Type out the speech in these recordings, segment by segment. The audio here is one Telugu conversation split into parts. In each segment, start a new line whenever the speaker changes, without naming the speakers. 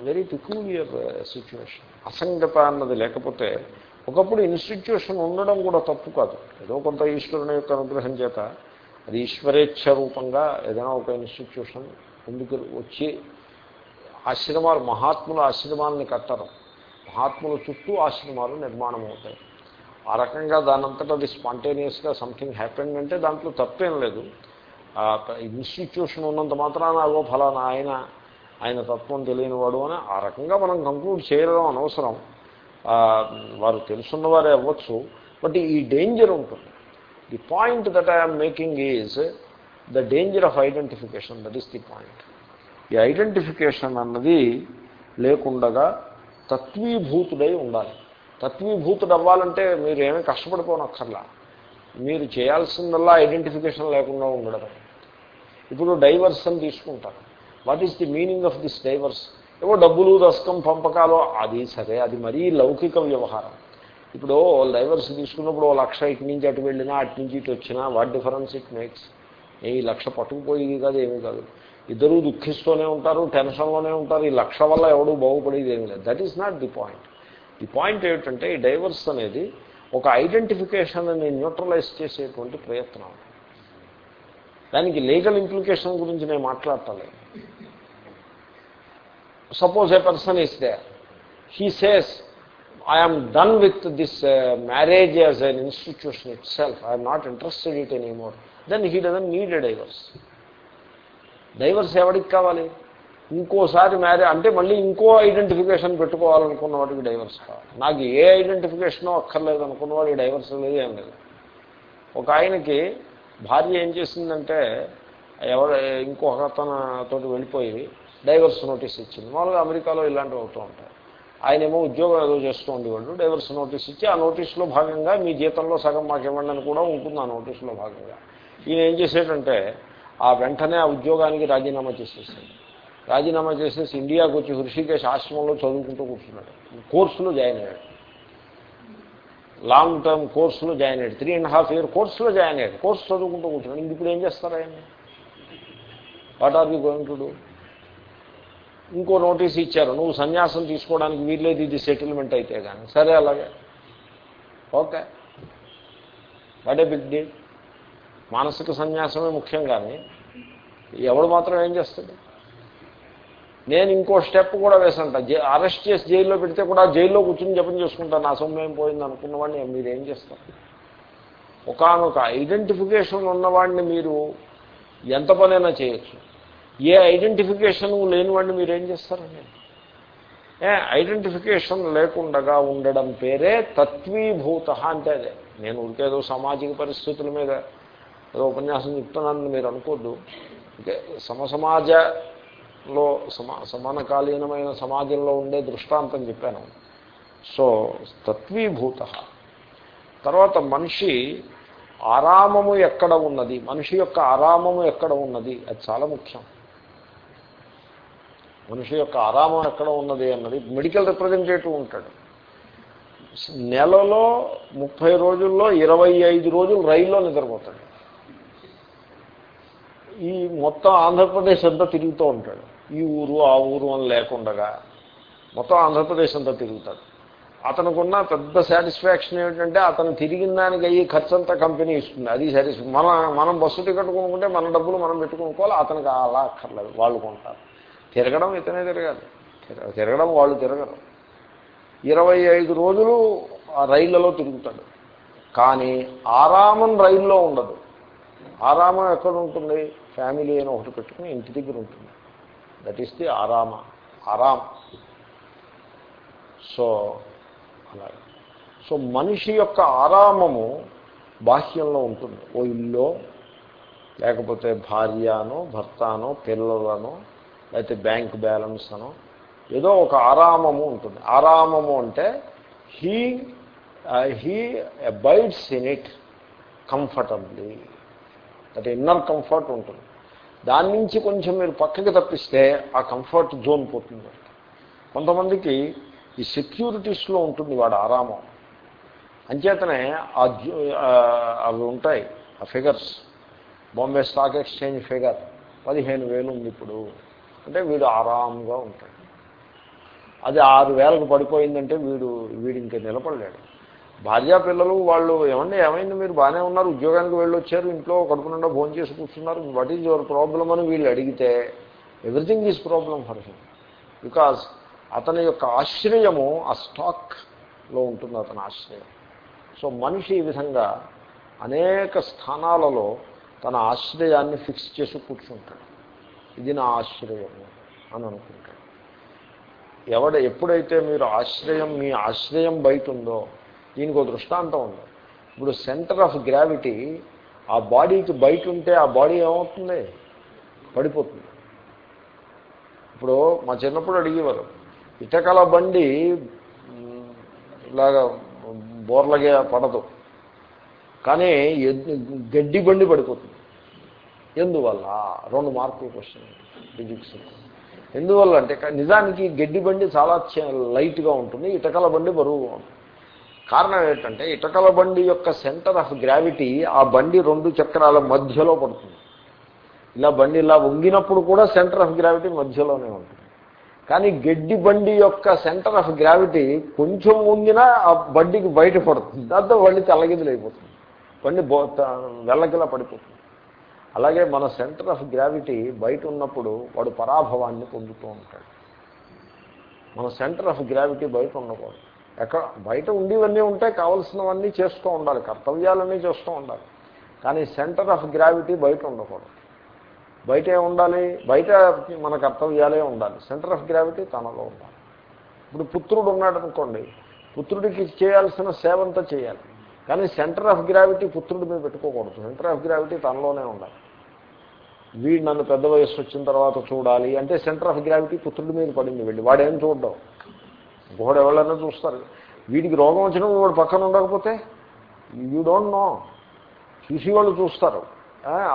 వెరీ పిక్యూలియర్ సిచ్యువేషన్ అసంగత అన్నది లేకపోతే ఒకప్పుడు ఇన్స్టిట్యూషన్ ఉండడం కూడా తప్పు కాదు. ఏదో కొంత ఈశ్వరుని యొక్క అనుగ్రహం చేత అది ఈశ్వరేచ్ఛ రూపంగా ఏదైనా ఒక ఇన్స్టిట్యూషన్ ముందుకు వచ్చి ఆశ్రమాలు మహాత్ముల ఆశ్రమాలని కట్టరు. మహాత్ముల చుట్టూ ఆశ్రమాలు నిర్మాణం అవుతాయి. ఆ రకంగా దానంతటా అది స్పాంటేనియస్గా సంథింగ్ హ్యాపెండ్ అంటే దాంట్లో తప్పేం లేదు. ఇన్స్టిట్యూషన్ ఉన్నంత మాత్రాన అదో ఫలానా ఆయన ఆయన తత్వం తెలియనివాడు అని ఆ రకంగా మనం కంక్లూడ్ చేయడం అనవసరం. వారు తెలుసున్నవారే అవ్వచ్చు. బట్ ఈ డేంజర్ ఉంటుంది. The point that I'm making is the danger of identification that is the point ఈ ఐడెంటిఫికేషన్ అన్నది లేకుండగా తత్వీభూతుడై ఉండాలి. తత్వీభూతుడు అవ్వాలంటే మీరు ఏమీ కష్టపడిపోనక్కర్లా. మీరు చేయాల్సిందల్లా ఐడెంటిఫికేషన్ లేకుండా ఉండడం ఇప్పుడు డైవర్స్ అని తీసుకుంటారు. What is the meaning of this divorce ఏవో డబ్బులు దశకం పంపకాలు అది సరే అది మరీ లౌకిక వ్యవహారం. ఇప్పుడు డైవర్స్ తీసుకున్నప్పుడు ఓ లక్ష ఇటు నుంచి అటు వెళ్ళినా అటు నుంచి ఇటు వచ్చినా వాట్ డిఫరెన్స్ ఇట్ మేక్స్ ఏ ఈ లక్ష పట్టుకుపోయేది కాదు ఏమీ కాదు. ఇద్దరూ దుఃఖిస్తూనే ఉంటారు టెన్షన్లోనే ఉంటారు ఈ లక్ష వల్ల ఎవడూ బాగుపడేది ఏమి లేదు. That is not the point the point ఏమిటంటే ఈ డైవర్స్ అనేది ఒక ఐడెంటిఫికేషన్ అని న్యూట్రలైజ్ చేసేటువంటి ప్రయత్నం. దానికి లీగల్ ఇంప్లికేషన్ గురించి నేను మాట్లాడటలేదు suppose a person is they he says done done with this marriage as an institution itself. Self am not interested it it anymore. Then he doesn't need a divorce divorce ఎవరికి కావాలి? ఇంకోసారి మ్యారేజ్ అంటే మళ్ళీ ఇంకో ఐడెంటిఫికేషన్ పెట్టుకోవాలనుకున్న వాడికి డైవర్స్ కావాలి. నాకు ఏ ఐడెంటిఫికేషనో అక్కర్లేదు అనుకున్న వాడికి డైవర్స్ లేదు ఏం లేదు. ఒక ఆయనకి భార్య ఏం చేసిందంటే ఎవరు ఇంకొక తనతోటి వెళ్ళిపోయి డైవర్స్ నోటీస్ ఇచ్చింది. మామూలుగా అమెరికాలో ఇలాంటివి అవుతూ ఉంటాయి. ఆయన ఏమో ఉద్యోగం ఏదో చేస్తూ ఉండేవాడు డైవర్స్ నోటీస్ ఇచ్చి ఆ నోటీస్లో భాగంగా మీ జీతంలో సగం మాకు ఇవ్వండి అని కూడా ఉంటుంది ఆ నోటీస్లో భాగంగా. ఈయన ఏం చేసేటంటే ఆ వెంటనే ఆ ఉద్యోగానికి రాజీనామా చేసేసాడు. రాజీనామా చేసేసి ఇండియాకు వచ్చి హృషికేశ్ ఆశ్రమంలో చదువుకుంటూ కూర్చున్నాడు. కోర్సులో జాయిన్ అయ్యాడు. లాంగ్ టర్మ్ కోర్సులో జాయిన్ అయ్యాడు. త్రీ అండ్ హాఫ్ ఇయర్ కోర్సులో జాయిన్ అయ్యాడు. కోర్సు చదువుకుంటూ కూర్చున్నాడు. ఇప్పుడు ఏం చేస్తారు ఆయన? What are you going to do? ఇంకో నోటీస్ ఇచ్చారు. నువ్వు సన్యాసం తీసుకోవడానికి వీల్లేదు ఇది సెటిల్మెంట్ అయితే కానీ సరే అలాగే. Okay. What a big deal మానసిక సన్యాసమే ముఖ్యం కానీ ఎవడు మాత్రం ఏం చేస్తాడు? నేను ఇంకో స్టెప్ కూడా వేసంట అరెస్ట్ చేసి జైల్లో పెడితే కూడా జైల్లో కూర్చుని జపం చేసుకుంటాను నా సొమ్మేం పోయింది అనుకున్నవాడిని మీరు ఏం చేస్తారు? ఒకనొక ఐడెంటిఫికేషన్ ఉన్నవాడిని మీరు ఎంత పనైనా చేయొచ్చు. ఏ ఐడెంటిఫికేషన్ లేని వాడిని మీరేం చేస్తారండి? ఏ ఐడెంటిఫికేషన్ లేకుండా ఉండడం పేరే తత్వీభూత అంటే అదే. నేను ఉరికేదో సామాజిక పరిస్థితుల మీద ఏదో ఉపన్యాసం చెప్తున్నానని మీరు అనుకోద్దు. ఓకే సమసమాజలో సమా సమానకాలీనమైన సమాజంలో ఉండే దృష్టాంతం చెప్పాను. సో తత్వీభూత. తర్వాత మనిషి ఆరామము ఎక్కడ ఉన్నది? మనిషి యొక్క ఆరామము ఎక్కడ ఉన్నది? అది చాలా ముఖ్యం. మనిషి యొక్క ఆరామం ఎక్కడ ఉన్నది అన్నది మెడికల్ రిప్రజెంటేటివ్ ఉంటాడు. నెలలో ముప్పై రోజుల్లో ఇరవై ఐదు రోజులు రైల్లో నిద్రపోతాడు. ఈ మొత్తం ఆంధ్రప్రదేశ్ అంతా తిరుగుతూ ఉంటాడు. ఈ ఊరు ఆ ఊరు అని లేకుండగా మొత్తం ఆంధ్రప్రదేశ్ అంతా తిరుగుతాడు. అతనుకున్న పెద్ద సాటిస్ఫాక్షన్ ఏమిటంటే అతను తిరిగిన దానికి అయ్యి ఖర్చు అంతా కంపెనీ ఇస్తుంది. అది సాటిస్ఫై మన మనం బస్సు టికెట్ కొనుక్కుంటే మన డబ్బులు మనం పెట్టుకోవాలి అతనికి అలా అక్కర్లేదు. వాళ్ళు కొంటారు. తిరగడం ఇతనే తిరగాలి. తిరగ- తిరగడం వాళ్ళు తిరగరు. ఇరవై ఐదు రోజులు ఆ రైళ్ళలో తిరుగుతాడు. కానీ ఆరామం రైల్లో ఉండదు. ఆరామం ఎక్కడ ఉంటుంది? ఫ్యామిలీ అని ఒకటి పెట్టుకుని ఇంటి దగ్గర ఉంటుంది. దట్ ఈస్ ది ఆరామ ఆరామ్ సో అలాగే. సో మనిషి యొక్క ఆరామము బాహ్యంలో ఉంటుంది. ఓ ఇల్లో లేకపోతే భార్యనో భర్తనో పిల్లలనో లేకపోతే బ్యాంక్ బ్యాలెన్స్ అనో ఏదో ఒక ఆరామము ఉంటుంది. ఆరామము అంటే he he abides in it comfortably. అంటే ఇన్నర్ కంఫర్ట్ ఉంటుంది. దాని నుంచి కొంచెం మీరు పక్కకి తప్పిస్తే ఆ కంఫర్ట్ జోన్ పోతుంది కొంతమందికి ఈ సెక్యూరిటీస్లో ఉంటుంది వాడు ఆరామం. అంచేతనే ఆ, అవి ఉంటాయి ఆ figures. Bombay stock exchange figure పదిహేను వేలు ఉంది ఇప్పుడు. అంటే వీడు ఆరాంగా ఉంటాడు. అది ఆరు వేలకు పడిపోయిందంటే వీడు వీడు ఇంకా నిలబడలేడు. భార్యా పిల్లలు వాళ్ళు ఏమండి ఏమైంది మీరు బాగానే ఉన్నారు ఉద్యోగానికి వెళ్ళొచ్చారు ఇంట్లో కడుపు నిండా భోజనం చేసి కూర్చున్నారు వాట్ ఈజ్ యువర్ ప్రాబ్లం అని వీళ్ళు అడిగితే everything is problem for him because అతని యొక్క ఆశ్రయము ఆ స్టాక్లో ఉంటుంది అతని ఆశ్రయం. సో మనిషి ఈ విధంగా అనేక స్థానాలలో తన ఆశ్రయాన్ని ఫిక్స్ చేసి కూర్చుంటాడు. ఇది నా ఆశ్రయము అని అనుకుంటాడు ఎవడ ఎప్పుడైతే మీరు ఆశ్రయం మీ ఆశ్రయం బయట ఉందో దీనికి ఒక దృష్టాంతం ఉంది. ఇప్పుడు సెంటర్ ఆఫ్ గ్రావిటీ ఆ బాడీకి బయట ఉంటే ఆ బాడీ ఏమవుతుంది? పడిపోతుంది. ఇప్పుడు మా చిన్నప్పుడు అడిగేవారు ఇటకల బండి ఇలాగా బోర్లగా పడదు. కానీ గడ్డి బండి పడిపోతుంది. ఎందువల్ల? రెండు మార్కులు క్వశ్చన్ ఫిజిక్స్ ఎందువల్ల అంటే నిజానికి గడ్డి బండి చాలా లైట్గా ఉంటుంది ఇటకల బండి బరువుగా ఉంటుంది. కారణం ఏంటంటే ఇటకల బండి యొక్క సెంటర్ ఆఫ్ గ్రావిటీ ఆ బండి రెండు చక్రాల మధ్యలో పడుతుంది. ఇలా బండి ఇలా వంగినప్పుడు కూడా సెంటర్ ఆఫ్ గ్రావిటీ మధ్యలోనే ఉంటుంది. కానీ గడ్డి బండి యొక్క సెంటర్ ఆఫ్ గ్రావిటీ కొంచెం వంగినా ఆ బండికి బయట పడుతుంది. దాంతో బండి తెల్లగిదులు అయిపోతుంది బండి బో వెళ్ళకిలా పడిపోతుంది. అలాగే మన సెంటర్ ఆఫ్ గ్రావిటీ బయట ఉన్నప్పుడు వాడు పరాభవాన్ని పొందుతూ ఉంటాడు. మన సెంటర్ ఆఫ్ గ్రావిటీ బయట ఉండకూడదు. ఎక్కడ బయట ఉండేవన్నీ ఉంటే కావలసినవన్నీ చేస్తూ ఉండాలి కర్తవ్యాలన్నీ చేస్తూ ఉండాలి. కానీ సెంటర్ ఆఫ్ గ్రావిటీ బయట ఉండకూడదు. బయట ఉండాలి? బయట మన కర్తవ్యాలే ఉండాలి. సెంటర్ ఆఫ్ గ్రావిటీ తనలో ఉండాలి. ఇప్పుడు పుత్రుడు ఉన్నాడు అనుకోండి పుత్రుడికి చేయాల్సిన సేవంతా చేయాలి. కానీ సెంటర్ ఆఫ్ గ్రావిటీ పుత్రుడి మీద పెట్టుకోకూడదు. సెంటర్ ఆఫ్ గ్రావిటీ తనలోనే ఉండాలి. వీడు నన్ను పెద్ద వయస్సు వచ్చిన తర్వాత చూడాలి అంటే సెంటర్ ఆఫ్ గ్రావిటీ పుత్రుడి మీద పడింది వెళ్ళి వాడేం చూడడం? గోడ ఎవరైనా చూస్తారు. వీడికి రోగం వచ్చినప్పుడు వాడు పక్కన ఉండకపోతే యూ డోంట్ నో చూసి వాళ్ళు చూస్తారు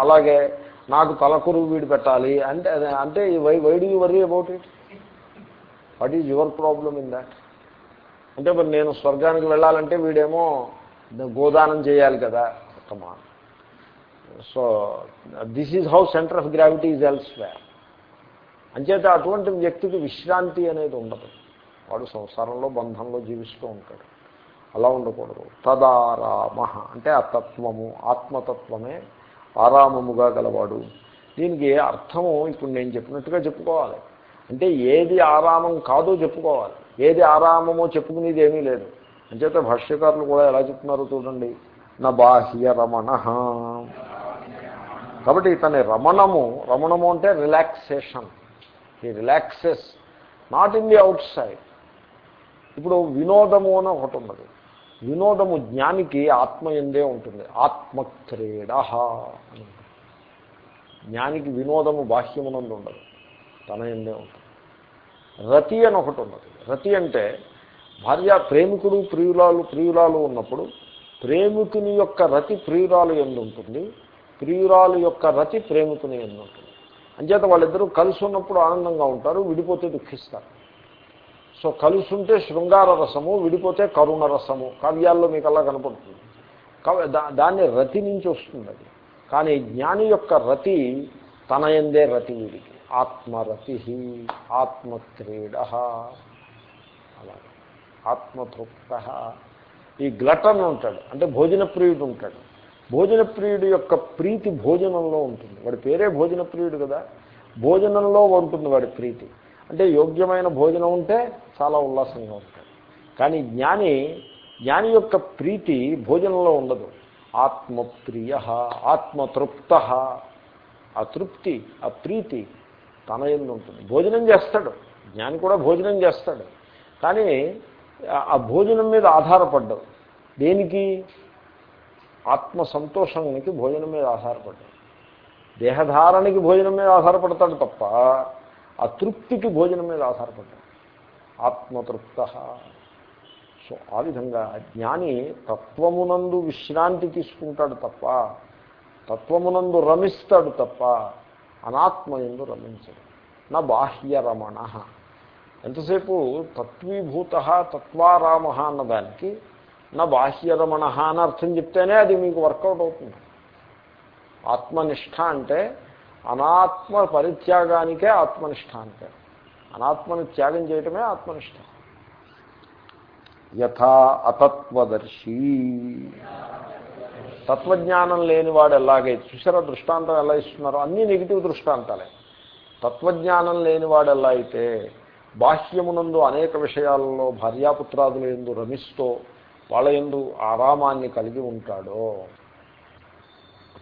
అలాగే నాకు తలకురు వీడు పెట్టాలి అంటే అంటే why why do worry about it what is your problem in that అంటే మరి నేను స్వర్గానికి వెళ్ళాలంటే వీడేమో గోదానం చేయాలి కదా. Comma so this is how centre of gravity is elsewhere అంచేత అటువంటి వ్యక్తికి విశ్రాంతి అనేది ఉండదు. వాడు సంసారంలో బంధంలో జీవిస్తూ ఉంటాడు. అలా ఉండకూడదు. తదారామ అంటే ఆ తత్వము ఆత్మతత్వమే ఆరామముగా గలవాడు. దీనికి అర్థము ఇప్పుడు నేను చెప్పినట్టుగా చెప్పుకోవాలి. అంటే ఏది ఆరామం కాదో చెప్పుకోవాలి. ఏది ఆరామమో చెప్పుకునేది ఏమీ లేదు. అంచేత భాష్యకారులు కూడా ఎలా చెప్తున్నారో చూడండి. నా బాహ్య రమణ. కాబట్టి ఇతని రమణము రమణము అంటే రిలాక్సేషన్ ఈ relaxes not in the outside ఇప్పుడు వినోదము అని ఒకటి ఉన్నది. వినోదము జ్ఞానికి ఆత్మ ఎందే ఉంటుంది? ఆత్మక్రీడ అని జ్ఞానికి వినోదము బాహ్యమునందు ఉండదు. తన ఎందే ఉంటుంది. రతి అని ఒకటి ఉన్నది. రతి అంటే భార్య ప్రేమికుడు ప్రియురాలు ప్రియురాలు ఉన్నప్పుడు ప్రేమికుని యొక్క రతి ప్రియురాలు ఎందు ఉంటుంది. ప్రియురాలు యొక్క రతి ప్రేమికుని ఉంటుంది. అంచేత వాళ్ళిద్దరూ కలిసి ఉన్నప్పుడు ఆనందంగా ఉంటారు విడిపోతే దుఃఖిస్తారు. సో కలిసి ఉంటే శృంగార రసము విడిపోతే కరుణ రసము. కావ్యాల్లో మీకు అలా కనపడుతుంది దాన్ని రతి నుంచి వస్తుంది అది. కానీ జ్ఞాని యొక్క రతి తన ఎందే రతి వీడికి. ఆత్మరతి ఆత్మక్రీడ. అలా. ఆత్మతృప్త. ఈ గ్లటన్ ఉంటాడు. అంటే భోజన ప్రియుడు ఉంటాడు. భోజన ప్రియుడు యొక్క ప్రీతి భోజనంలో ఉంటుంది. వాడి పేరే భోజన ప్రియుడు కదా. భోజనంలో ఉంటుంది వాడి ప్రీతి. అంటే యోగ్యమైన భోజనం ఉంటే చాలా ఉల్లాసంగా ఉంటాడు. కానీ జ్ఞాని జ్ఞాని యొక్క ప్రీతి భోజనంలో ఉండదు. ఆత్మప్రియ ఆత్మతృప్త. ఆ తృప్తి ఆ ప్రీతి తన ఎందు ఉంటుంది. భోజనం చేస్తాడు. జ్ఞాని కూడా భోజనం చేస్తాడు. కానీ ఆ భోజనం మీద ఆధారపడ్డాడు దేనికి? ఆత్మ సంతోషానికి భోజనం మీద ఆధారపడ్డాడు దేహధారణకి భోజనం మీద ఆధారపడతాడు తప్ప ఆ తృప్తికి భోజనం మీద ఆధారపడ్డాడు ఆత్మతృప్త. సో ఆ విధంగా జ్ఞాని తత్వమునందు విశ్రాంతి తీసుకుంటాడు తప్ప తత్వమునందు రమిస్తాడు తప్ప అనాత్మ ఎందు రమించడు. నా బాహ్య రమణ. ఎంతసేపు తత్వీభూత తత్వారామ అన్నదానికి నా బాహ్యరమణ అని అర్థం చెప్తేనే అది మీకు వర్కౌట్ అవుతుంది. ఆత్మనిష్ట అంటే అనాత్మ పరిత్యాగానికే ఆత్మనిష్ట అంటే. అనాత్మను త్యాగం చేయటమే ఆత్మనిష్ట. యథా అతత్వదర్శి. తత్వజ్ఞానం లేనివాడు ఎలాగైతే చూసారా దృష్టాంతం ఎలా ఇస్తున్నారో? అన్నీ నెగిటివ్ దృష్టాంతాలే. తత్వజ్ఞానం లేనివాడు ఎలా అయితే బాహ్యమునందు అనేక విషయాలలో భార్యాపుత్రాదుల ఎందు రమిస్తూ వాళ్ళ ఎందు ఆరామాన్ని కలిగి ఉంటాడో?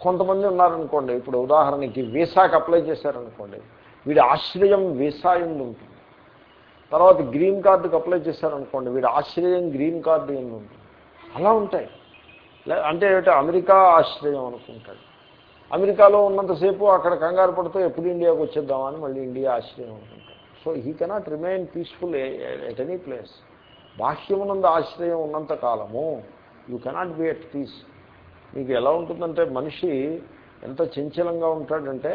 కొంతమంది ఉన్నారనుకోండి ఇప్పుడు ఉదాహరణకి వీసాకి అప్లై చేశారనుకోండి వీడి ఆశ్రయం వీసా ఎందు ఉంటుంది. తర్వాత గ్రీన్ కార్డుకి అప్లై చేశారనుకోండి వీడి ఆశ్రయం గ్రీన్ కార్డు ఎందు ఉంటుంది. అలా ఉంటాయి. అంటే ఏమిటో? అమెరికా ఆశ్రయం అనుకుంటాడు. అమెరికాలో ఉన్నంతసేపు అక్కడ కంగారు పడుతూ ఎప్పుడు ఇండియాకి వచ్చేద్దామని మళ్ళీ ఇండియా ఆశ్రయం అనుకుంటాడు. So he cannot remain peaceful at any place బాహ్యమునందు ఆశ్రయం ఉన్నంత కాలము you cannot be at peace మీకు ఎలా ఉంటుందంటే మనిషి ఎంత చంచలంగా ఉంటాడంటే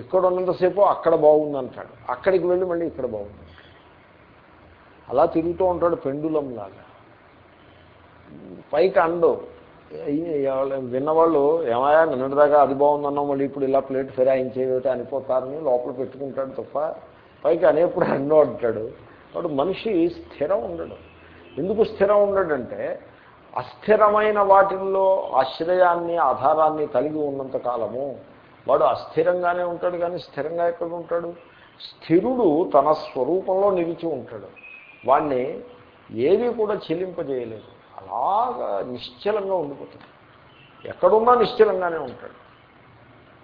ఇక్కడ ఉన్నంతసేపు అక్కడ బాగుందంటాడు. అక్కడికి వెళ్ళి మళ్ళీ ఇక్కడ బాగుంది. అలా తిరుగుతూ ఉంటాడు పెండులం లాగా. పైకి అండు. విన్నవాళ్ళు ఏమయ్యా నిన్నటిదాకా అది బాగుందన్నాం మళ్ళీ ఇప్పుడు ఇలా ప్లేట్ ఫిరాయించేవిట అనిపోతారని లోపల పెట్టుకుంటాడు తప్ప పైకి అనేప్పుడు అన్నో అంటాడు. వాడు మనిషి స్థిరం ఉండడు. ఎందుకు స్థిరం ఉండడంటే అస్థిరమైన వాటిల్లో ఆశ్రయాన్ని ఆధారాన్ని కలిగి ఉన్నంత కాలము వాడు అస్థిరంగానే ఉంటాడు కానీ స్థిరంగా ఎక్కడ ఉంటాడు? స్థిరుడు తన స్వరూపంలో నిలిచి ఉంటాడు. వాణ్ణి ఏది కూడా చెల్లింపజేయలేదు అలాగా నిశ్చలంగా ఉండిపోతాడు. ఎక్కడున్నా నిశ్చలంగానే ఉంటాడు.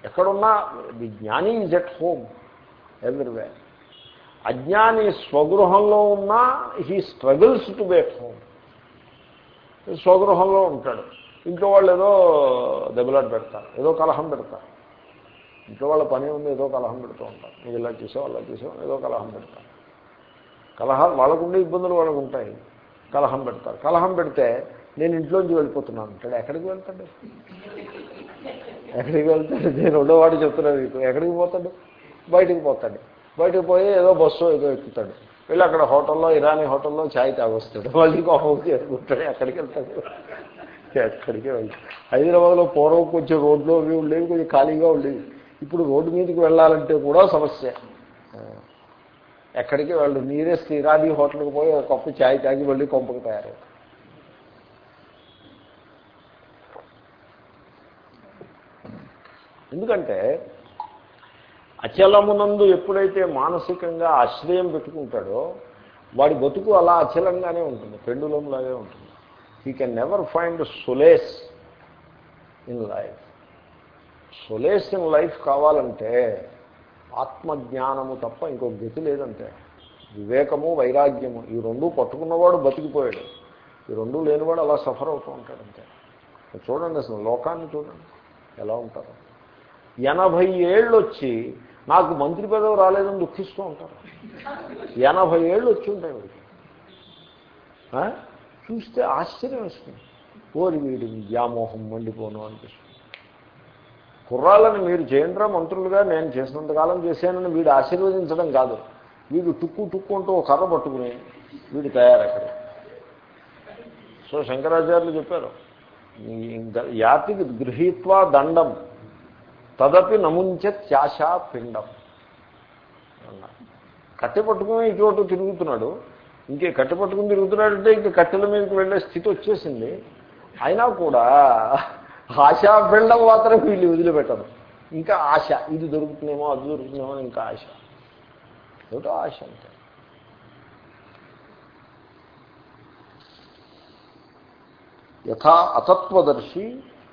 ఎక్కడున్నా ది జ్ఞాని ఈజ్ ఎట్ హోమ్ ఎవ్రీవే అజ్ఞాని స్వగృహంలో ఉన్నా he struggles to be home స్వగృహంలో ఉంటాడు. ఇంట్లో వాళ్ళు ఏదో దెబ్బలాట పెడతారు ఏదో కలహం పెడతారు. ఇంట్లో వాళ్ళ పని ఉంది ఏదో కలహం పెడుతూ ఉంటారు. నువ్వు ఇలా చేసావు అలా చేసావు ఏదో కలహం పెడతారు. కలహాలు వాళ్ళకుండే ఇబ్బందులు వాళ్ళకు ఉంటాయి కలహం పెడతారు. కలహం పెడితే నేను ఇంట్లోంచి వెళ్ళిపోతున్నాను. అంటాడు ఎక్కడికి వెళ్తాడు? ఎక్కడికి వెళ్తాడు? నేను రెండోవాడు చెప్తున్నాను మీకు ఎక్కడికి పోతాడు? బయటికి పోతాడు. బయటకు పోయి ఏదో బస్సు ఏదో ఎక్కుతాడు. వెళ్ళి అక్కడ హోటల్లో ఇరానీ హోటల్లో ఛాయ్ తాగొస్తాడు. మళ్ళీ కోపం చేసుకుంటాడు అక్కడికి వెళ్తాడు? అక్కడికే వెళ్తాడు? హైదరాబాద్లో పూర్వం కొంచెం రోడ్లు అవి ఉండేవి కొంచెం ఖాళీగా ఉండేవి. ఇప్పుడు రోడ్డు మీదకి వెళ్ళాలంటే కూడా సమస్య. ఎక్కడికి వాళ్ళు? నీరెస్ట్ ఇరానీ హోటల్కి పోయి ఒక కప్పు ఛాయ్ తాగి వెళ్ళి కొంపకు తయారు ఎందుకంటే అచలమునందు ఎప్పుడైతే మానసికంగా ఆశ్రయం పెట్టుకుంటాడో వాడి బతుకు అలా అచలంగానే ఉంటుంది పెండులంలాగే ఉంటుంది. He can never find solace in life solace in life కావాలంటే ఆత్మజ్ఞానము తప్ప ఇంకో గతి లేదంటే వివేకము వైరాగ్యము ఈ రెండు పట్టుకున్నవాడు బతికిపోయాడు. ఈ రెండు లేనివాడు అలా సఫర్ అవుతూ ఉంటాడు అంతే. చూడండి అసలు లోకాన్ని చూడండి ఎలా ఉంటారు. ఎనభై ఏళ్ళు వచ్చి నాకు మంత్రి పదవి రాలేదని దుఃఖిస్తూ ఉంటారు. ఎనభై ఏళ్ళు వచ్చి ఉంటాయి వీడికి. చూస్తే ఆశ్చర్యం వస్తుంది. ఓరి వీడి వ్యామోహం మండిపోను అనిపిస్తుంది. కుర్రాళ్ళని మీరు చేయండిరా మంత్రులుగా నేను చేసినంతకాలం చేశానని వీడు ఆశీర్వదించడం కాదు. వీడు టుక్కు టుక్కు అంటూ ఒక కర్ర పట్టుకుని వీడు తయారక్కడ సో శంకరాచార్యులు చెప్పారు యాతికి గృహీత్వా దండం తదపి నముంచ త్యాశా పిండం. అన్నారు కట్టె పట్టుకుని చోటు తిరుగుతున్నాడు. ఇంకే కట్టె పట్టుకుని తిరుగుతున్నాడంటే ఇంక కట్టెల మీదకి వెళ్ళే స్థితి వచ్చేసింది. అయినా కూడా ఆశా పిండం మాత్రం వీళ్ళు వదిలిపెట్టరు. ఇంకా ఆశ ఇది దొరుకుతుందేమో అది దొరుకుతుందేమో ఇంకా ఆశ. ఏమిటో ఆశ అంటే యథా అతత్వదర్శి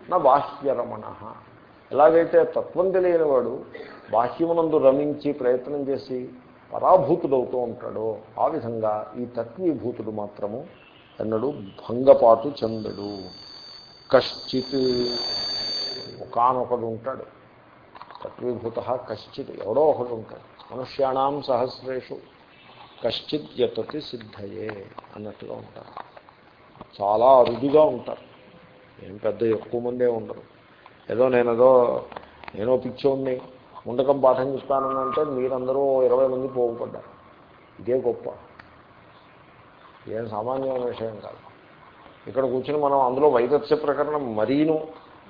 నా బాహ్యరమణ. ఎలాగైతే తత్వం తెలియనివాడు బాహ్యమునందు రమించి ప్రయత్నం చేసి పరాభూతుడవుతూ ఉంటాడో ఆ విధంగా ఈ తత్వీభూతుడు మాత్రము ఎన్నడు భంగపాటు చెందడు. కశ్చిత్ ఒకనొకడు ఉంటాడు. తత్వీభూత కశ్చిత్ ఎవడో ఒకడు ఉంటాడు. మనుష్యాణం సహస్రేషు కశ్చిత్ యతతి సిద్ధయే అన్నట్టుగా ఉంటారు. చాలా అరుదుగా ఉంటారు. ఏం పెద్ద ఎక్కువ మందే ఉండరు. ఏదో నేనేదో నేనో పిచ్చోడిని ఉండకం పాఠం చెప్తానని అంటే మీరందరూ ఇరవై మంది పోగుపడ్డారు. ఇదే గొప్ప. ఏం సామాన్యమైన విషయం కాదు. ఇక్కడ కూర్చుని మనం అందులో వైదత్స్య ప్రకరణం మరీను.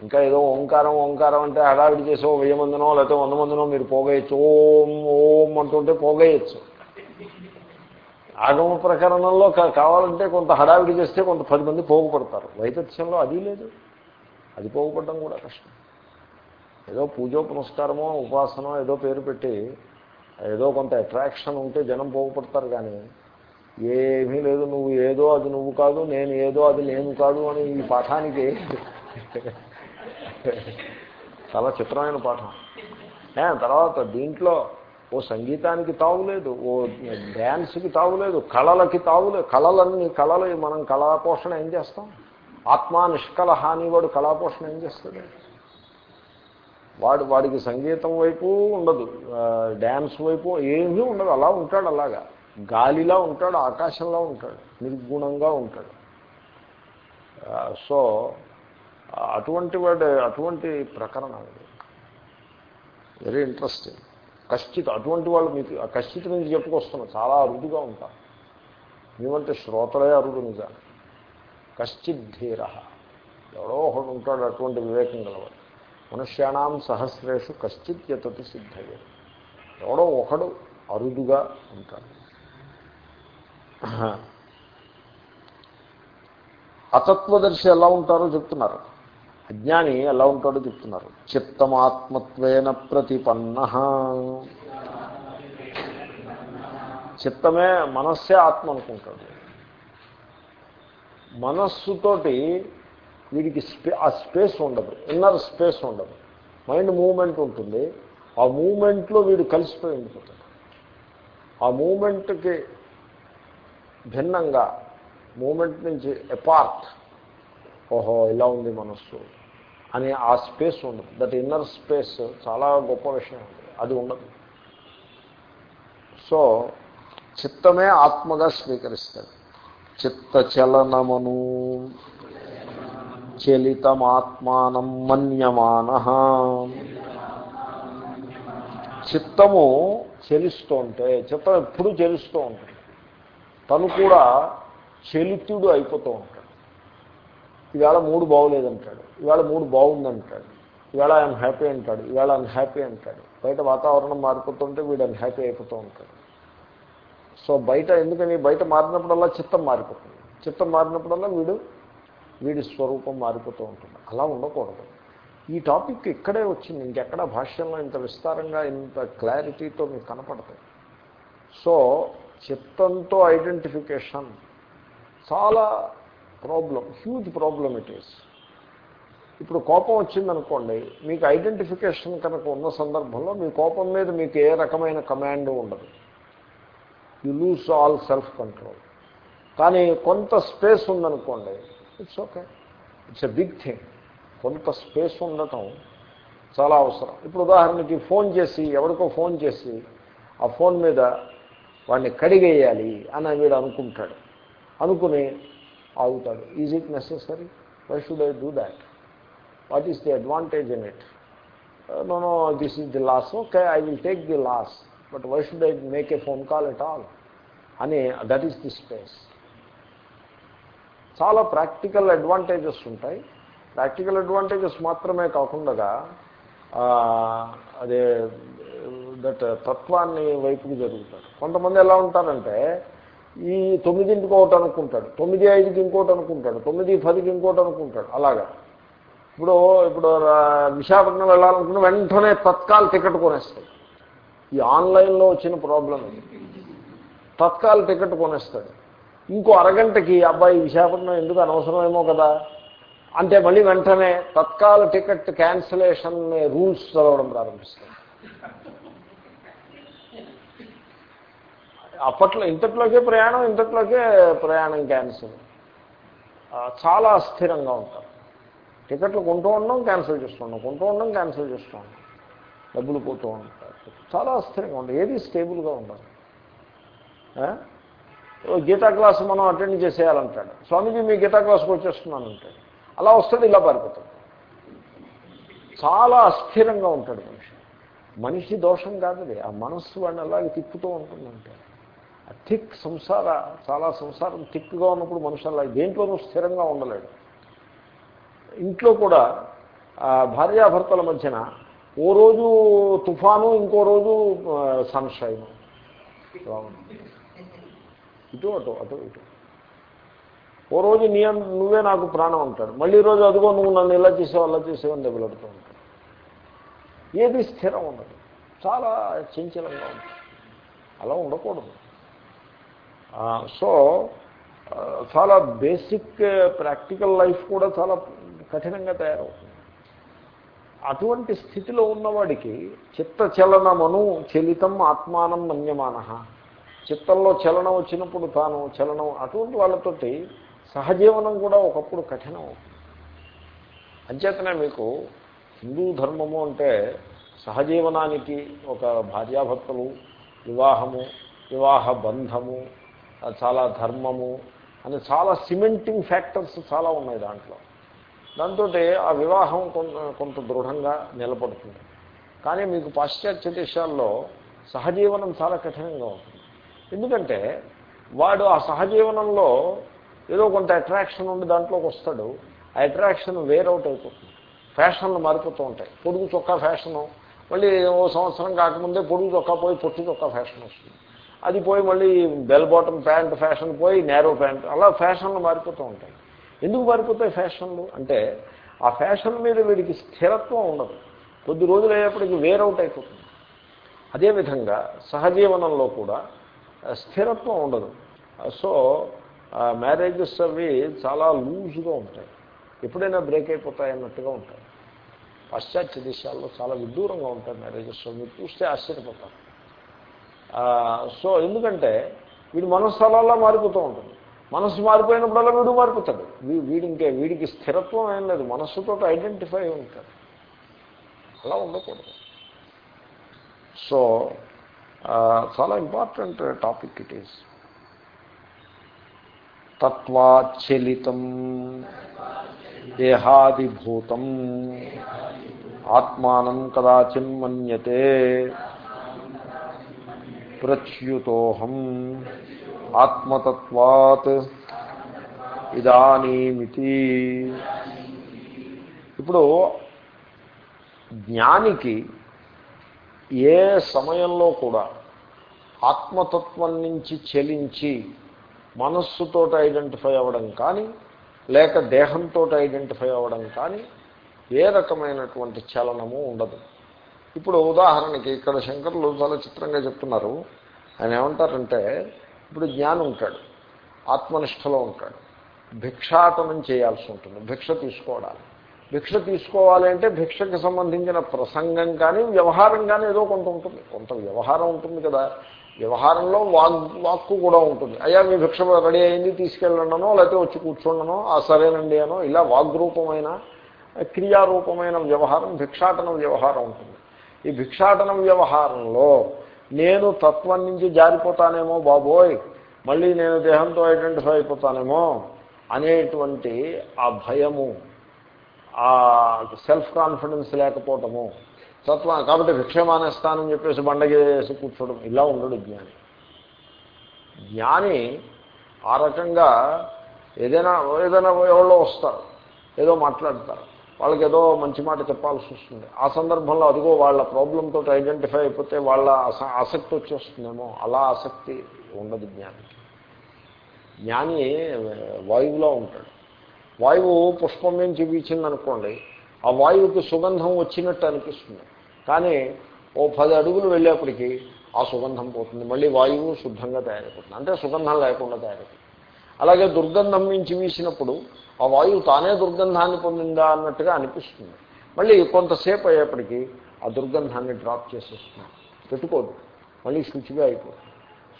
ఇంకా ఏదో ఓంకారం ఓంకారం అంటే హడావిడి చేసో వెయ్యి మందినో లేకపోతే వంద మందినో మీరు పోగేయచ్చు. ఓం ఓం అంటుంటే పోగేయచ్చు. ఆగమ ప్రకరణంలో కా- కావాలంటే కొంత హడావిడి చేస్తే కొంత పది మంది పోగుపడతారు. వైతథ్యంలో అది లేదు. అది పోగుపడడం కూడా కష్టం. ఏదో పూజో పునస్కారమో ఉపాసనో ఏదో పేరు పెట్టి ఏదో కొంత అట్రాక్షన్ ఉంటే జనం పోగుపడతారు కానీ ఏమీ లేదు నువ్వు ఏదో అది నువ్వు కాదు నేను ఏదో అది నేను కాదు అని ఈ పాఠానికి చాలా చిత్రమైన పాఠం. ఏ, తర్వాత దీంట్లో ఓ సంగీతానికి తావులేదు ఓ డ్యాన్స్కి తావులేదు కళలకి తావులేదు కళలన్నీ కళలు మనం కళాపోషణ ఏం చేస్తాం? ఆత్మా నిష్కల హాని వాడు కళాపోషణ ఏం చేస్తాడు? వాడు వాడికి సంగీతం వైపు ఉండదు. డ్యాన్స్ వైపు ఏమీ ఉండదు. అలా ఉంటాడు అలాగా. గాలిలా ఉంటాడు ఆకాశంలో ఉంటాడు నిర్గుణంగా ఉంటాడు. సో అటువంటి వాడు అటువంటి ప్రకరణం ఇది. వెరీ ఇంట్రెస్టింగ్ కశ్చిత్ అటువంటి వాళ్ళు మీకు కశ్చిత్ నుంచి చెప్పుకొస్తున్నారు చాలా అరుదుగా ఉంటారు. మేమంటే శ్రోతలే అరుదు నిజాన్ని కశ్చిత్ ధీర ఎవడో ఒకడు ఉంటాడు అటువంటి వివేకం గలవాడు. మనుష్యానాం సహస్రేషు కశ్చిత్ యతతి సిద్ధయ్య ఎవడో ఒకడు అరుదుగా ఉంటాడు. అతత్వదర్శి ఎలా ఉంటారో చెప్తున్నారు. అజ్ఞాని ఎలా ఉంటాడో చెప్తున్నారు. చిత్తమాత్మత్వేన ప్రతిపన్న. చిత్తమే మనస్సే ఆత్మ అనుకుంటాడు. మనస్సుతోటి వీడికి స్పే ఆ స్పేస్ ఉండదు. ఇన్నర్ స్పేస్ ఉండదు. మైండ్ మూమెంట్ ఉంటుంది. ఆ మూమెంట్లో వీడు కలిసిపోయి ఉండిపోతాడు. ఆ మూమెంట్కి భిన్నంగా మూమెంట్ నుంచి అపార్ట్ ఓహో ఇలా ఉంది మనస్సు అని ఆ స్పేస్ ఉండదు. దట్ ఇన్నర్ స్పేస్ చాలా గొప్ప విషయం. అది అది ఉండదు. సో చిత్తమే ఆత్మగా స్వీకరిస్తాడు. చిత్త చలనమును చలితమాత్మానం మన్యమాన చిత్తము చెలిస్తూ ఉంటే చిత్తం ఎప్పుడూ చెలుస్తూ ఉంటుంది తను కూడా చలితుడు అయిపోతూ ఉంటాడు. ఇవాళ మూడు బాగులేదంటాడు ఇవాళ మూడు బాగుందంటాడు ఇవాళ ఐఎమ్ హ్యాపీ అంటాడు ఇవాళ అన్హ్యాపీ అంటాడు. బయట వాతావరణం మారిపోతుంటే వీడు అన్హ్యాపీ అయిపోతూ ఉంటాడు. సో బయట ఎందుకని బయట మారినప్పుడల్లా చిత్తం మారిపోతుంది. చిత్తం మారినప్పుడల్లా వీడు వీడి స్వరూపం మారిపోతూ ఉంటుంది. అలా ఉండకూడదు. ఈ టాపిక్ ఇక్కడే వచ్చింది. ఇంకెక్కడ భాష్యంలో ఇంత విస్తారంగా ఇంత క్లారిటీతో మీకు కనపడతాయి. సో చిత్తంతో ఐడెంటిఫికేషన్ చాలా problem huge problem it is. ఇప్పుడు కోపం వచ్చిందనుకోండి మీకు ఐడెంటిఫికేషన్ కనుక ఉన్న సందర్భంలో మీ కోపం మీద మీకు ఏ రకమైన కమాండ్ ఉండదు. You lose all self control కానీ కొంత స్పేస్ ఉందనుకోండి it's okay. It's a big thing. కొంత స్పేస్ ఉండటం చాలా అవసరం. ఇప్పుడు ఉదాహరణకి ఫోన్ చేసి ఎవరికో ఫోన్ చేసి ఆ ఫోన్ మీద వాడిని కడిగేయాలి అని వీడు అనుకుంటాడు. అనుకుని ఆగుతాడు. Is it necessary why should I do that what is the advantage in it no no this is the loss okay I will take the loss but why should I make a phone call at all అని దట్ ఈస్ ది స్పేస్ చాలా ప్రాక్టికల్ అడ్వాంటేజెస్ ఉంటాయి. ప్రాక్టికల్ అడ్వాంటేజెస్ మాత్రమే కాకుండా అదే దట్ తత్వాన్ని వైపుకి జరుగుతారు. కొంతమంది ఎలా ఉంటారంటే ఈ తొమ్మిదింటికి ఒకటి అనుకుంటాడు తొమ్మిది ఐదుకి ఇంకోటి అనుకుంటాడు తొమ్మిది పదికి ఇంకోటి అనుకుంటాడు అలాగా. ఇప్పుడు ఇప్పుడు విశాఖపట్నం వెళ్ళాలనుకున్న వెంటనే తత్కాల్ టికెట్ కొనేస్తాడు. ఈ ఆన్లైన్లో వచ్చిన ప్రాబ్లం ఇది. టికెట్ కొనేస్తాడు. ఇంకో అరగంటకి అబ్బాయి విశాఖపట్నం ఎందుకు అనవసరమేమో కదా? అంటే మళ్ళీ వెంటనే తత్కాల టికెట్ క్యాన్సిలేషన్ రూల్స్ చదవడం ప్రారంభిస్తాడు. అప్పట్లో ఇంతట్లోకే ప్రయాణం ఇంతట్లోకే ప్రయాణం క్యాన్సిల్. చాలా అస్థిరంగా ఉంటారు టికెట్లు కొంటూ ఉండడం క్యాన్సిల్ చేస్తూ ఉండడం కొంటూ ఉండడం క్యాన్సిల్ చేస్తూ ఉండడం. డబ్బులు పోతూ ఉండడం. చాలా అస్థిరంగా ఉండదు ఏది స్టేబుల్గా ఉండాలి? గీతా క్లాస్ మనం అటెండ్ చేసేయాలంటాడు. స్వామీజీ మీ గీతా క్లాస్కి వచ్చేస్తున్నాను అంటాడు. అలా వస్తాడు ఇలా పారిపోతాడు. చాలా అస్థిరంగా ఉంటాడు మనిషి. మనిషి దోషం కాదు ఆ మనస్సు వాడిని అలాగే తిప్పుతూ ఉంటుందంటే ఆ థిక్ సంసార చాలా సంసారం థిక్గా ఉన్నప్పుడు మనిషి అలా దేంట్లోనూ స్థిరంగా ఉండలేడు. ఇంట్లో కూడా భార్యాభర్తల మధ్యన ఓ రోజు తుఫాను ఇంకో రోజు సన్షైన్ ఇటు అటు అటు ఇటు. ఓ రోజు నీ నువ్వే నాకు ప్రాణం ఉంటాడు మళ్ళీ రోజు అదిగో నువ్వు నన్ను ఇలా చేసావు అలా చేసావు అని దెబ్బలాడుతూ ఉంటాడు. ఏది స్థిరం ఉండదు. చాలా చంచలంగా ఉంటుంది. అలా ఉండకూడదు. సో చాలా బేసిక్ ప్రాక్టికల్ లైఫ్ కూడా చాలా కఠినంగా తయారవుతుంది. అటువంటి స్థితిలో ఉన్నవాడికి చిత్త చలనమను చలితం ఆత్మానం మన్యమాన. చిత్తంలో చలనం వచ్చినప్పుడు తాను చలనం అటువంటి వాళ్ళతోటి సహజీవనం కూడా ఒకప్పుడు కఠినం. అంచేతనే మీకు హిందూ ధర్మము అంటే సహజీవనానికి ఒక భార్యాభర్తలు వివాహము వివాహ బంధము చాలా ధర్మము అని చాలా సిమెంటింగ్ ఫ్యాక్టర్స్ చాలా ఉన్నాయి దాంట్లో. దాంతో ఆ వివాహం కొంత కొంత దృఢంగా నిలబడుతుంది. కానీ మీకు పాశ్చాత్య దేశాల్లో సహజీవనం చాలా కఠినంగా ఉంటుంది. ఎందుకంటే వాడు ఆ సహజీవనంలో ఏదో కొంత అట్రాక్షన్ ఉండి దాంట్లోకి వస్తాడు. ఆ అట్రాక్షన్ వేరౌట్ అయిపోతుంది. ఫ్యాషన్లు మారిపోతూ ఉంటాయి. పొడుగు చొక్కా ఫ్యాషను మళ్ళీ ఓ సంవత్సరం కాకముందే పొడుగు చొక్కా పోయి పొట్టి చొక్కా ఫ్యాషన్ వస్తుంది. అది పోయి మళ్ళీ బెల్ బాటమ్ ప్యాంట్ ఫ్యాషన్ పోయి నేరో ప్యాంట్. అలా ఫ్యాషన్లు మారిపోతూ ఉంటాయి. ఎందుకు పారిపోతాయి ఫ్యాషన్లు? అంటే ఆ ఫ్యాషన్ మీద వీడికి స్థిరత్వం ఉండదు. కొద్ది రోజులు అయ్యేప్పటికి వేరౌట్ అయిపోతుంది. అదేవిధంగా సహజీవనంలో కూడా స్థిరత్వం ఉండదు. సో మ్యారేజెస్ అవి చాలా లూజ్గా ఉంటాయి. ఎప్పుడైనా బ్రేక్ అయిపోతాయి అన్నట్టుగా ఉంటాయి. పాశ్చాత్య దేశాల్లో చాలా విదూరంగా ఉంటాయి మ్యారేజెస్. మీరు చూస్తే ఆశ్చర్యపోతారు. సో ఎందుకంటే వీడి మనస్థలాల్లో మారిపోతూ ఉంటుంది. మనస్సు మారిపోయినప్పుడల్లా వీడు మారిపోతాడు. వీ- వీడి ఇంకే వీడికి స్థిరత్వం ఏం లేదు. మనస్సుతో ఐడెంటిఫై ఉంటాడు. అలా ఉండకూడదు. సో చాలా ఇంపార్టెంట్ టాపిక్ ఇట్ ఈస్ తత్వాచలితం దేహాదిభూతం ఆత్మానం కదాచిన్ మన్యతే ప్రచ్యుతోహం ఆత్మతత్వాత్ ఇదానీమితి. ఇప్పుడు జ్ఞానికి ఏ సమయంలో కూడా ఆత్మతత్వం నుంచి చెలించి మనస్సుతో ఐడెంటిఫై అవ్వడం కానీ లేక దేహంతో ఐడెంటిఫై అవ్వడం కానీ ఏ రకమైనటువంటి చలనము ఉండదు. ఇప్పుడు ఉదాహరణకి ఇక్కడ శంకర్లు చాలా చిత్రంగా చెప్తున్నారు. ఆయన ఏమంటారంటే ఇప్పుడు జ్ఞానం ఉంటాడు ఆత్మనిష్టలో ఉంటాడు భిక్షాటనం చేయాల్సి ఉంటుంది భిక్ష తీసుకోవడానికి భిక్ష తీసుకోవాలి అంటే భిక్షకు సంబంధించిన ప్రసంగం కానీ వ్యవహారం కానీ ఏదో కొంత ఉంటుంది. కొంత వ్యవహారం ఉంటుంది కదా. వ్యవహారంలో వాగ్ వాక్కు కూడా ఉంటుంది. అయ్యా మీ భిక్ష రెడీ అయింది తీసుకెళ్ళండనో లేకపోతే వచ్చి కూర్చోండనో ఆ సరేనండి అనో ఇలా వాగ్రూపమైన క్రియారూపమైన వ్యవహారం భిక్షాటన వ్యవహారం ఉంటుంది. ఈ భిక్షాటనం వ్యవహారంలో నేను తత్వం నుంచి జారిపోతానేమో బాబోయ్ మళ్ళీ నేను దేహంతో ఐడెంటిఫై అయిపోతానేమో అనేటువంటి ఆ భయము ఆ సెల్ఫ్ కాన్ఫిడెన్స్ లేకపోవటము తత్వ కాబట్టి భిక్షమానేస్తానని చెప్పేసి బండగి వేసి కూర్చోవడం ఇలా ఉండడు జ్ఞాని. జ్ఞాని ఆ రకంగా ఏదైనా ఏదైనా ఎవరో వస్తారు ఏదో మాట్లాడతారు. వాళ్ళకి ఏదో మంచి మాట చెప్పాల్సి వస్తుంది. ఆ సందర్భంలో అదిగో వాళ్ళ ప్రాబ్లంతో ఐడెంటిఫై అయిపోతే వాళ్ళ ఆసక్తి వచ్చేస్తుందేమో. అలా ఆసక్తి ఉండదు జ్ఞానికి జ్ఞాని వాయువులో ఉంటాడు. వాయువు పుష్పం నుంచి వీచింది అనుకోండి ఆ వాయువుకి సుగంధం వచ్చినట్టు అనిపిస్తుంది. కానీ ఓ పది అడుగులు వెళ్ళేప్పటికీ ఆ సుగంధం పోతుంది. మళ్ళీ వాయువు శుద్ధంగా తయారైపోతుంది. అంటే సుగంధం లేకుండా తయారైపోతుంది. అలాగే దుర్గంధం మించి వీసినప్పుడు ఆ వాయువు తానే దుర్గంధాన్ని పొందిందా అన్నట్టుగా అనిపిస్తుంది. మళ్ళీ కొంతసేపు అయ్యేప్పటికీ ఆ దుర్గంధాన్ని డ్రాప్ చేసేస్తుంది. పెట్టుకోదు. మళ్ళీ శుచిగా అయిపోతుంది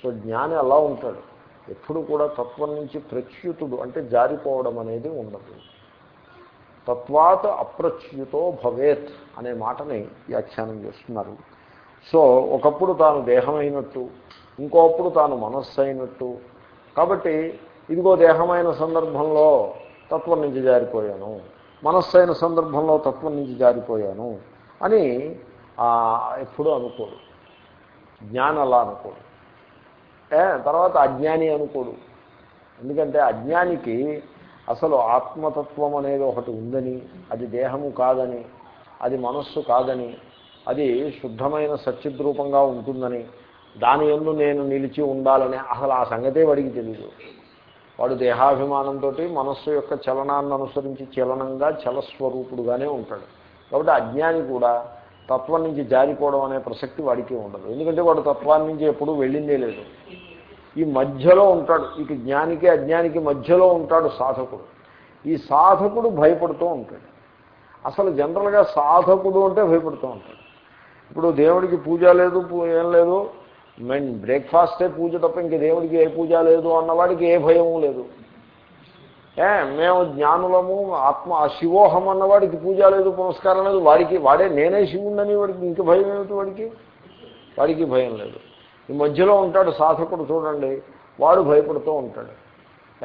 సో జ్ఞాని అలా ఉంటాడు. ఎప్పుడు కూడా తత్వం నుంచి ప్రచ్యుతుడు అంటే జారిపోవడం అనేది ఉండదు. తత్వాత అప్రచ్యుతో భవేత్ అనే మాటని వ్యాఖ్యానం చేస్తున్నారు. సో ఒకప్పుడు తాను దేహమైనట్టు ఇంకోప్పుడు తాను మనస్సు అయినట్టు కాబట్టి ఇదిగో దేహమైన సందర్భంలో తత్వం నుంచి జారిపోయాను. మనస్సు అయిన సందర్భంలో తత్వం నుంచి జారిపోయాను అని ఎప్పుడూ అనుకోడు. జ్ఞానం అలా అనుకోడు. ఏ, తర్వాత అజ్ఞాని అనుకోడు. ఎందుకంటే అజ్ఞానికి అసలు ఆత్మతత్వం అనేది ఒకటి ఉందని అది దేహము కాదని అది మనస్సు కాదని అది శుద్ధమైన సత్యద్రూపంగా ఉంటుందని దాని ఎందు నేను నిలిచి ఉండాలని అసలు ఆ సంగతే వాడికి తెలియదు వాడు దేహాభిమానంతో మనస్సు యొక్క చలనాన్ని అనుసరించి చలనంగా చలస్వరూపుడుగానే ఉంటాడు. కాబట్టి అజ్ఞాని కూడా తత్వం నుంచి జారిపోవడం అనే ప్రసక్తి వాడికి ఉండదు. ఎందుకంటే వాడు తత్వాన్ని నుంచి ఎప్పుడూ వెళ్ళిందే లేదు. ఈ మధ్యలో ఉంటాడు. ఇటు జ్ఞానికి అజ్ఞానికి మధ్యలో ఉంటాడు సాధకుడు. ఈ సాధకుడు భయపడుతూ ఉంటాడు. అసలు జనరల్గా సాధకుడు అంటే భయపడుతూ ఉంటాడు. ఇప్పుడు దేవుడికి పూజ లేదు ఏం లేదు. బ్రేక్ఫాస్టే పూజ తప్ప ఇంక దేవుడికి ఏ పూజ లేదు అన్నవాడికి ఏ భయము లేదు. ఏ మేము జ్ఞానులము ఆత్మ శివోహం అన్నవాడికి పూజ లేదు పురస్కారం లేదు వాడికి వాడే నేనే శివుణ్ణని వాడికి ఇంక భయం ఏమిటి వాడికి? వాడికి భయం లేదు. ఈ మధ్యలో ఉంటాడు సాధకుడు చూడండి వాడు భయపడుతూ ఉంటాడు.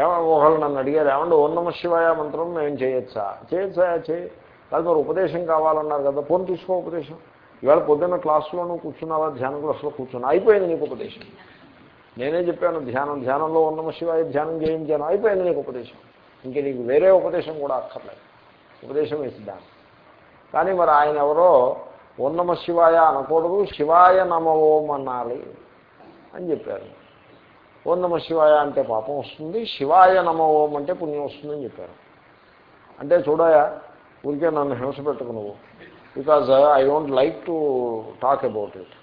ఏమో ఒకళ్ళు నన్ను అడిగారు ఏమంటే ఓం నమ శివాయ మంత్రం మేము చేయొచ్చా? చేయొచ్చా చేయి కాదు మరి ఉపదేశం కావాలన్నారు కదా ఫోన్ తీసుకో ఉపదేశం. ఇవాళ పొద్దున్న క్లాసులోనూ కూర్చున్నావా? ధ్యానం క్లాస్లో కూర్చున్నా. అయిపోయింది నీకు ఉపదేశం. నేనే చెప్పాను ధ్యానం ధ్యానంలో ఉన్నమ శివాయ ధ్యానం చేయించాను అయిపోయింది నీకు ఉపదేశం. ఇంక నీకు వేరే ఉపదేశం కూడా అక్కర్లేదు. ఉపదేశం వేసిద్దాను కానీ మరి ఆయన ఎవరో ఉన్నమ శివాయ అనకూడదు శివాయ నమవోం అనాలి అని చెప్పారు. ఓం నమ శివాయ అంటే పాపం వస్తుంది శివాయ నమ ఓం అంటే పుణ్యం వస్తుందని చెప్పారు. అంటే చూడాయా ఊరికే నన్ను హింస పెట్టుకు నువ్వు. Because I don't like to talk about it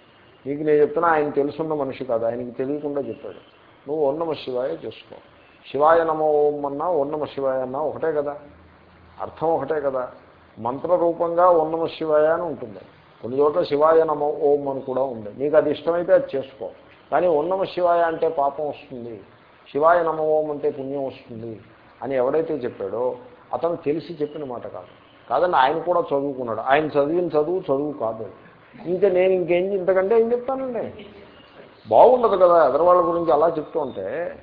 నీకు నేను చెప్తున్నా ఆయన తెలుసున్న మనిషి కాదు. ఆయనకి తెలియకుండా చెప్పాడు. నువ్వు ఓన్నమ శివాయ చేసుకో. శివాయ నమో ఓం అన్నా ఓం శివాయ అన్నా ఒకటే కదా. అర్థం ఒకటే కదా. మంత్రరూపంగా ఓం శివాయ అని ఉంటుంది. కొన్ని చోట్ల శివాయ నమ ఓం అని కూడా ఉంది. నీకు అది ఇష్టమైతే అది చేసుకో. కానీ ఓన్నమ శివాయ అంటే పాపం వస్తుంది. శివాయ నమ ఓం అంటే పుణ్యం వస్తుంది అని ఎవడైతే చెప్పాడో అతను తెలిసి చెప్పిన మాట కాదు. కాదండి ఆయన కూడా చదువుకున్నాడు. ఆయన చదివిన చదువు చదువు కాదు. ఇంకా నేను ఇంకేం ఇంతకంటే ఏం చెప్తానండి? బాగుండదు కదా ఎదరవాళ్ళ గురించి అలా చెప్తూ ఉంటే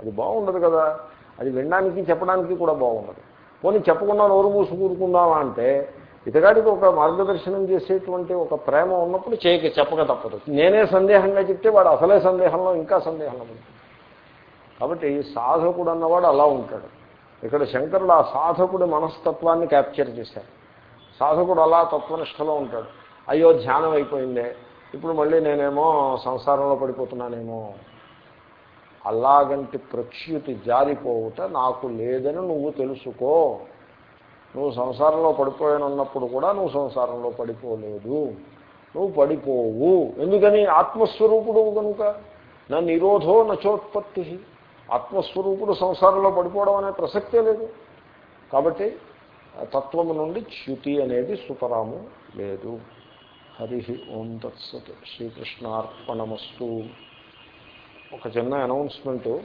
అది బాగుండదు కదా. అది వినడానికి చెప్పడానికి కూడా బాగుండదు. పోనీ చెప్పకుండా నోరు మూసి కూరుకుందామా అంటే ఇతగాడికి ఒక మార్గదర్శనం చేసేటువంటి ఒక ప్రేమ ఉన్నప్పుడు చేయక చెప్పక తప్పదు. నేనే సందేహంగా చెప్తే వాడు అసలే సందేహంలో ఇంకా సందేహంలో ఉంటుంది కాబట్టి సాధకుడు అన్నవాడు అలా ఉంటాడు. ఇక్కడ శంకరుడు ఆ సాధకుడి మనస్తత్వాన్ని క్యాప్చర్ చేశారు. సాధకుడు అలా తత్వనిష్టలో ఉంటాడు. అయ్యో ధ్యానం అయిపోయిందే. ఇప్పుడు మళ్ళీ నేనేమో సంసారంలో పడిపోతున్నానేమో. అలాగంటి ప్రక్ష్యుతి జారిపోవుట నాకు లేదని నువ్వు తెలుసుకో. నువ్వు సంసారంలో పడిపోయానన్నప్పుడు కూడా నువ్వు సంసారంలో పడిపోలేదు. నువ్వు పడిపోవు. ఎందుకని? ఆత్మస్వరూపుడు కనుక. నా నిరోధో నచోత్పత్తి. ఆత్మస్వరూపుడు సంసారంలో పడిపోవడం అనే ప్రసక్తే లేదు. కాబట్టి తత్వము నుండి చ్యుతి అనేది సుతరాము లేదు. హరి ఓం తత్సత్. శ్రీకృష్ణార్పణమస్తు. ఒక చిన్న అనౌన్స్మెంటు.